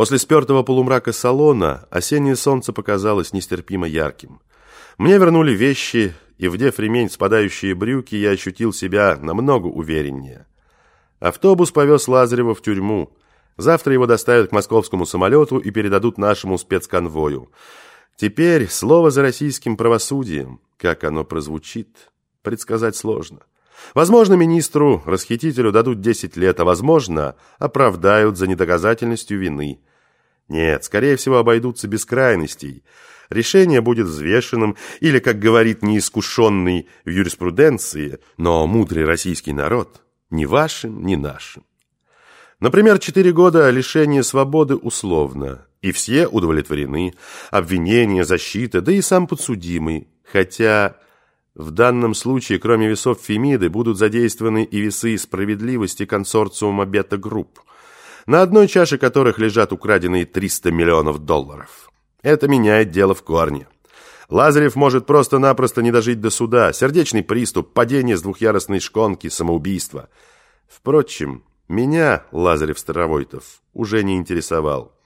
После спертого полумрака салона осеннее солнце показалось нестерпимо ярким. Мне вернули вещи, и, вдев ремень спадающие брюки, я ощутил себя намного увереннее. Автобус повез Лазарева в тюрьму. Завтра его доставят к московскому самолету и передадут нашему спецконвою. Теперь слово за российским правосудием. Как оно прозвучит, предсказать сложно. Возможно, министру, расхитителю дадут 10 лет, а возможно, оправдают за недоказательностью вины. Нет, скорее всего, обойдутся без крайностей. Решение будет взвешенным или, как говорит неискушенный в юриспруденции, но мудрый российский народ, ни вашим, ни нашим. Например, четыре года лишения свободы условно, и все удовлетворены, обвинение, защита, да и сам подсудимый, хотя в данном случае, кроме весов Фемиды, будут задействованы и весы справедливости консорциума бета-групп, на одной чаше которых лежат украденные 300 миллионов долларов. Это меняет дело в корне. Лазарев может просто-напросто не дожить до суда, сердечный приступ, падение с двухъярусной шконки, самоубийство. Впрочем, меня Лазарев Старовойтов уже не интересовал.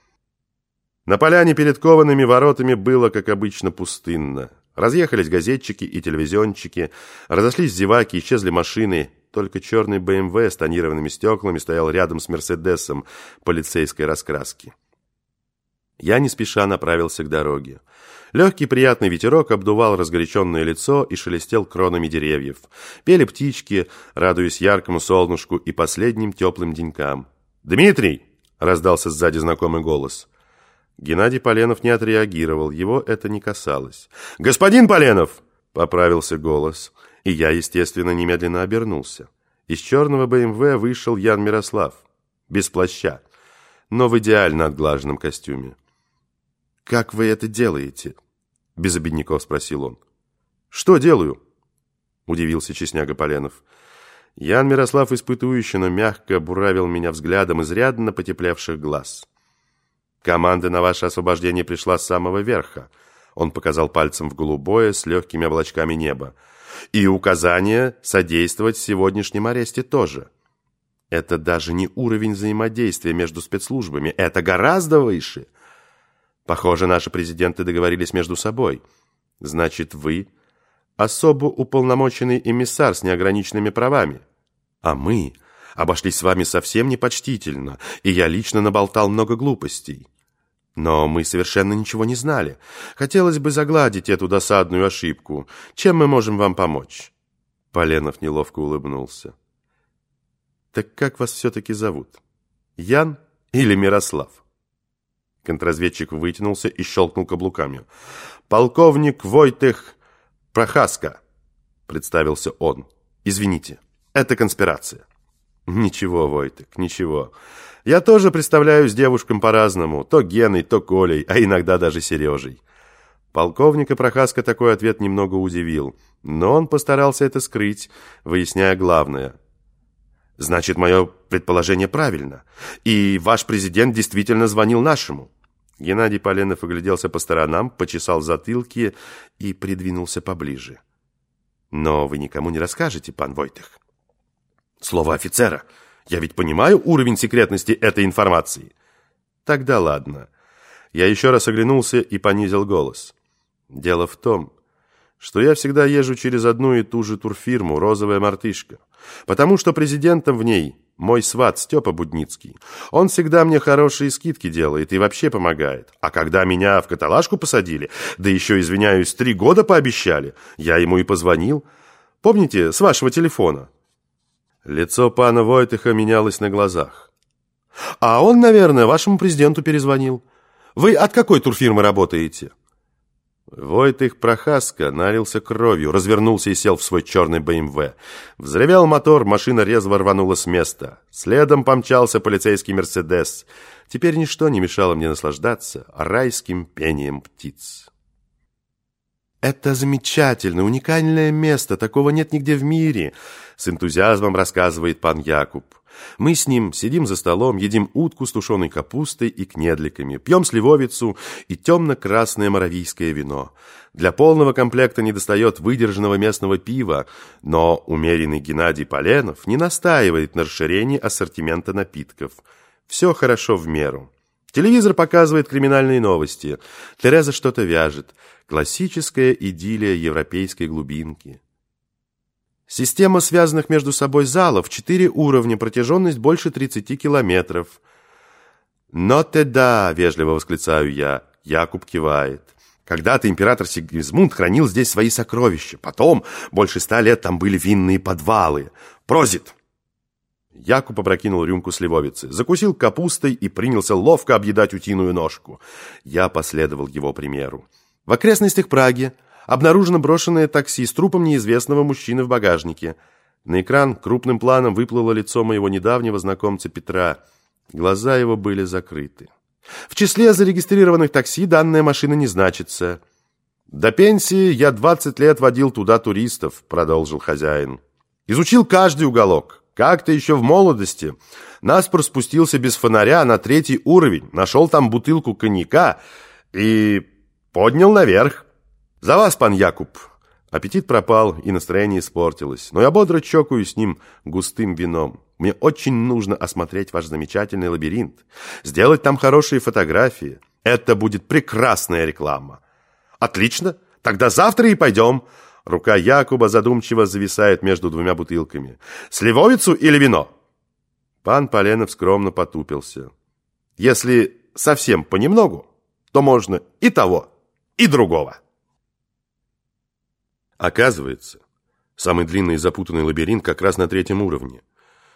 На поляне перед коваными воротами было, как обычно, пустынно. Разъехались газетчики и телевизионщики, разошлись зеваки, исчезли машины. Только черный БМВ с тонированными стеклами стоял рядом с Мерседесом полицейской раскраски. Я не спеша направился к дороге. Легкий приятный ветерок обдувал разгоряченное лицо и шелестел кронами деревьев. Пели птички, радуясь яркому солнышку и последним теплым денькам. «Дмитрий!» — раздался сзади знакомый голос. Геннадий Поленов не отреагировал, его это не касалось. «Господин Поленов!» — поправился голос. И я, естественно, немедленно обернулся. Из черного БМВ вышел Ян Мирослав. Без плаща, но в идеально отглаженном костюме. «Как вы это делаете?» — без обидников спросил он. «Что делаю?» — удивился Чесняга Поленов. Ян Мирослав испытующе, но мягко буравил меня взглядом изрядно потеплевших глаз. Команда на ваше освобождение пришла с самого верха. Он показал пальцем в голубое с легкими облачками неба. И указание содействовать в сегодняшнем аресте тоже. Это даже не уровень взаимодействия между спецслужбами. Это гораздо выше. Похоже, наши президенты договорились между собой. Значит, вы особо уполномоченный эмиссар с неограниченными правами. А мы обошлись с вами совсем непочтительно, и я лично наболтал много глупостей. Но мы совершенно ничего не знали. Хотелось бы загладить эту досадную ошибку. Чем мы можем вам помочь?» Поленов неловко улыбнулся. «Так как вас все-таки зовут? Ян или Мирослав?» Контрразведчик вытянулся и щелкнул каблуками. «Полковник Войтых Прохаска», — представился он. «Извините, это конспирация». «Ничего, Войтых, ничего. Я тоже представляюсь девушкам по-разному, то Геной, то Колей, а иногда даже Сережей. Полковника Прохаска такой ответ немного удивил, но он постарался это скрыть, выясняя главное. «Значит, мое предположение правильно, и ваш президент действительно звонил нашему». Геннадий Поленов огляделся по сторонам, почесал затылки и придвинулся поближе. «Но вы никому не расскажете, пан Войтых?» «Слово офицера!» Я ведь понимаю уровень секретности этой информации. Тогда ладно. Я еще раз оглянулся и понизил голос. Дело в том, что я всегда езжу через одну и ту же турфирму «Розовая мартышка», потому что президентом в ней мой сват Степа Будницкий. Он всегда мне хорошие скидки делает и вообще помогает. А когда меня в каталажку посадили, да еще, извиняюсь, три года пообещали, я ему и позвонил. Помните, с вашего телефона? Лицо пана Войтыха менялось на глазах. «А он, наверное, вашему президенту перезвонил. Вы от какой турфирмы работаете?» Войтых Прохаска налился кровью, развернулся и сел в свой черный БМВ. Взревел мотор, машина резво рванула с места. Следом помчался полицейский «Мерседес». Теперь ничто не мешало мне наслаждаться райским пением птиц. «Это замечательное, уникальное место, такого нет нигде в мире», с энтузиазмом рассказывает пан Якуб. Мы с ним сидим за столом, едим утку с тушеной капустой и кнедликами, пьем сливовицу и темно-красное моровийское вино. Для полного комплекта недостает выдержанного местного пива, но умеренный Геннадий Поленов не настаивает на расширении ассортимента напитков. Все хорошо в меру. Телевизор показывает криминальные новости. Тереза что-то вяжет. Классическая идиллия европейской глубинки. Система связанных между собой залов, четыре уровня, протяженность больше 30 километров. «Но ты да!» — вежливо восклицаю я. Якуб кивает. Когда-то император Сигизмунд хранил здесь свои сокровища. Потом, больше ста лет, там были винные подвалы. Прозит! Якуб опрокинул рюмку сливовицы, закусил капустой и принялся ловко объедать утиную ножку. Я последовал его примеру. В окрестностях Праги обнаружено брошенное такси с трупом неизвестного мужчины в багажнике. На экран крупным планом выплыло лицо моего недавнего знакомца Петра. Глаза его были закрыты. В числе зарегистрированных такси данная машина не значится. «До пенсии я 20 лет водил туда туристов», — продолжил хозяин. «Изучил каждый уголок. Как-то еще в молодости. Наспор спустился без фонаря на третий уровень, нашел там бутылку коньяка и поднял наверх. За вас, пан Якуб!» Аппетит пропал, и настроение испортилось. Но я бодро чокаю с ним густым вином. Мне очень нужно осмотреть ваш замечательный лабиринт, сделать там хорошие фотографии. Это будет прекрасная реклама. Отлично, тогда завтра и пойдем. Рука Якуба задумчиво зависает между двумя бутылками. Сливовицу или вино? Пан Поленов скромно потупился. Если совсем понемногу, то можно и того, и другого. Оказывается, самый длинный и запутанный лабиринт как раз на третьем уровне.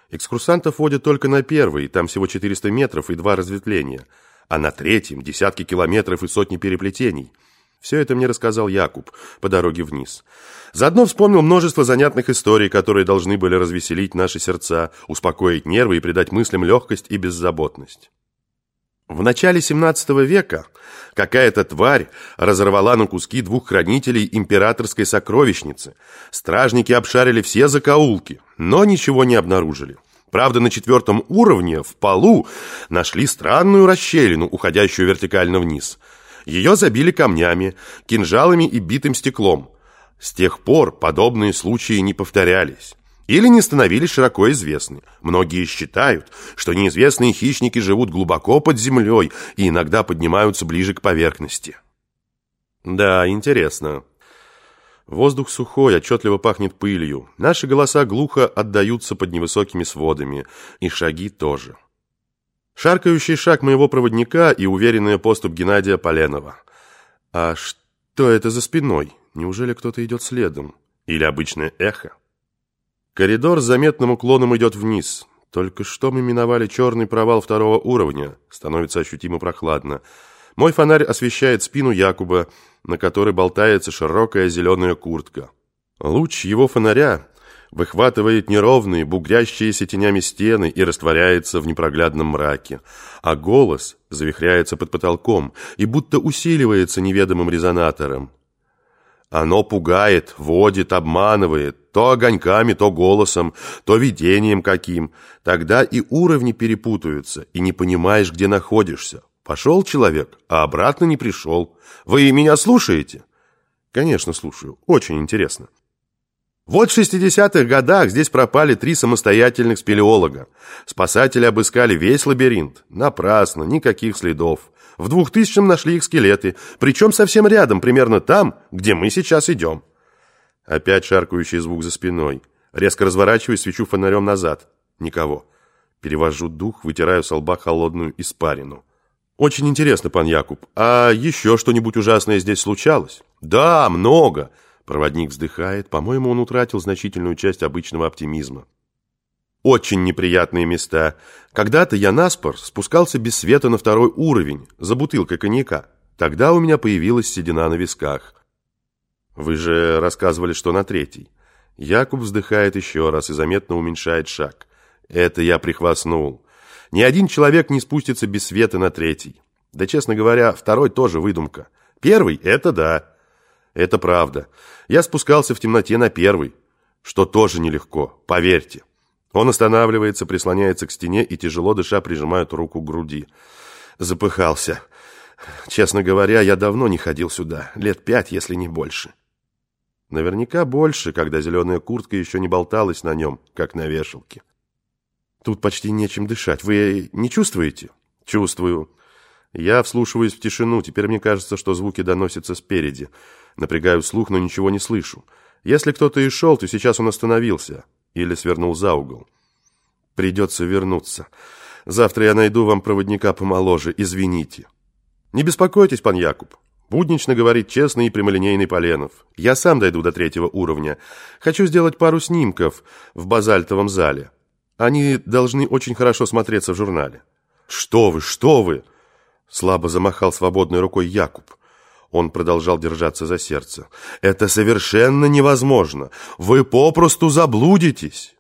Экскурсантов водят только на первый, там всего 400 метров и два разветвления, а на третьем десятки километров и сотни переплетений. Все это мне рассказал Якуб по дороге вниз. Заодно вспомнил множество занятных историй, которые должны были развеселить наши сердца, успокоить нервы и придать мыслям легкость и беззаботность. В начале 17 века какая-то тварь разорвала на куски двух хранителей императорской сокровищницы. Стражники обшарили все закоулки, но ничего не обнаружили. Правда, на четвертом уровне, в полу, нашли странную расщелину, уходящую вертикально вниз. Ее забили камнями, кинжалами и битым стеклом. С тех пор подобные случаи не повторялись или не становились широко известны. Многие считают, что неизвестные хищники живут глубоко под землей и иногда поднимаются ближе к поверхности. Да, интересно. Воздух сухой, отчетливо пахнет пылью. Наши голоса глухо отдаются под невысокими сводами, и шаги тоже. Шаркающий шаг моего проводника и уверенный поступ Геннадия Поленова. А что это за спиной? Неужели кто-то идет следом? Или обычное эхо? Коридор с заметным уклоном идет вниз. Только что мы миновали черный провал второго уровня. Становится ощутимо прохладно. Мой фонарь освещает спину Якуба, на которой болтается широкая зеленая куртка. Луч его фонаря выхватывает неровные, бугрящиеся тенями стены и растворяется в непроглядном мраке. А голос завихряется под потолком и будто усиливается неведомым резонатором. Оно пугает, водит, обманывает, то огоньками, то голосом, то видением каким. Тогда и уровни перепутаются, и не понимаешь, где находишься. Пошел человек, а обратно не пришел. Вы меня слушаете? Конечно, слушаю. Очень интересно. Вот в 60-х годах здесь пропали три самостоятельных спелеолога. Спасатели обыскали весь лабиринт. Напрасно, никаких следов. В 2000-м нашли их скелеты, причем совсем рядом, примерно там, где мы сейчас идем. Опять шаркающий звук за спиной. Резко разворачиваюсь, свечу фонарем назад. Никого. Перевожу дух, вытираю с лба холодную испарину. Очень интересно, пан Якуб. А еще что-нибудь ужасное здесь случалось? Да, много. Проводник вздыхает. По-моему, он утратил значительную часть обычного оптимизма. Очень неприятные места. Когда-то я наспор спускался без света на второй уровень, за бутылкой коньяка. Тогда у меня появилась седина на висках. Вы же рассказывали, что на третий. Якуб вздыхает еще раз и заметно уменьшает шаг. Это я прихвастнул. Ни один человек не спустится без света на третий. Да, честно говоря, второй тоже выдумка. Первый – это да. Это правда. Я спускался в темноте на первый, что тоже нелегко, поверьте. Он останавливается, прислоняется к стене и, тяжело дыша, прижимает руку к груди. Запыхался. Честно говоря, я давно не ходил сюда. Лет пять, если не больше. Наверняка больше, когда зеленая куртка еще не болталась на нем, как на вешалке. Тут почти нечем дышать. Вы не чувствуете? Чувствую. Я вслушиваюсь в тишину, теперь мне кажется, что звуки доносятся спереди. Напрягаю слух, но ничего не слышу. Если кто-то и шел, то сейчас он остановился или свернул за угол. Придется вернуться. Завтра я найду вам проводника помоложе, извините. Не беспокойтесь, пан Якуб. Буднично говорит честный и прямолинейный Поленов. Я сам дойду до третьего уровня. Хочу сделать пару снимков в базальтовом зале. Они должны очень хорошо смотреться в журнале. Что вы, что вы? Слабо замахал свободной рукой Якуб. Он продолжал держаться за сердце. «Это совершенно невозможно! Вы попросту заблудитесь!»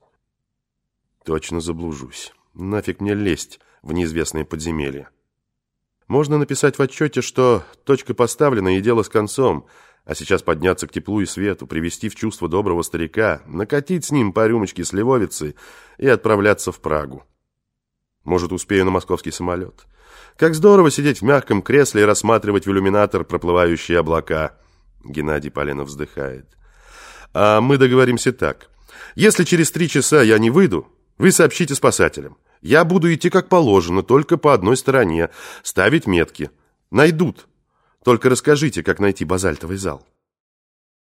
«Точно заблужусь. Нафиг мне лезть в неизвестные подземелья. Можно написать в отчете, что точка поставлена и дело с концом, а сейчас подняться к теплу и свету, привести в чувство доброго старика, накатить с ним по рюмочке сливовицы и отправляться в Прагу. Может, успею на московский самолет». Как здорово сидеть в мягком кресле и рассматривать в иллюминатор проплывающие облака. Геннадий Поленов вздыхает. А мы договоримся так. Если через три часа я не выйду, вы сообщите спасателям. Я буду идти как положено, только по одной стороне, ставить метки. Найдут. Только расскажите, как найти базальтовый зал.